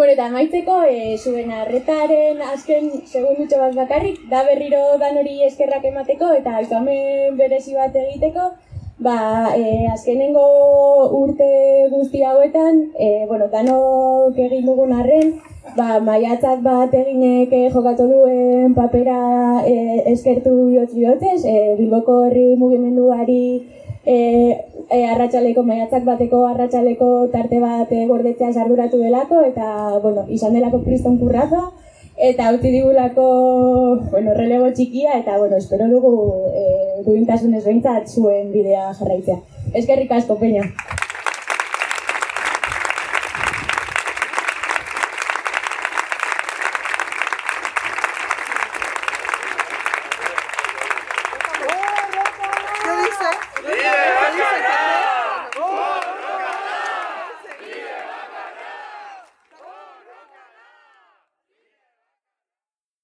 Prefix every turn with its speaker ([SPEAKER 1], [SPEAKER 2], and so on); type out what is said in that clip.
[SPEAKER 1] Bueno, eta maitzeko, e, zuen arretaren azken segundutxo bat bakarrik, da berriro dan hori eskerrak emateko eta aipamen berezi bat egiteko, ba, e, azkenengo urte guzti hauetan, e, bueno, danok egin dugun arren, ba, maiatzak bat eginek eh, jokatu duen papera e, eskertu bihotz bihotzez, e, Bilboko herri mugimenduari e, e, arratsaleko maiatzak bateko arratsaleko tarte bat e, gordetzea sarduratu delako eta bueno, izan delako kriston kurraza eta utzi digulako bueno, relego txikia eta bueno, espero dugu e, duintasunez behintzat zuen bidea jarraitzea. Eskerrik asko, Peña. ¿Qué?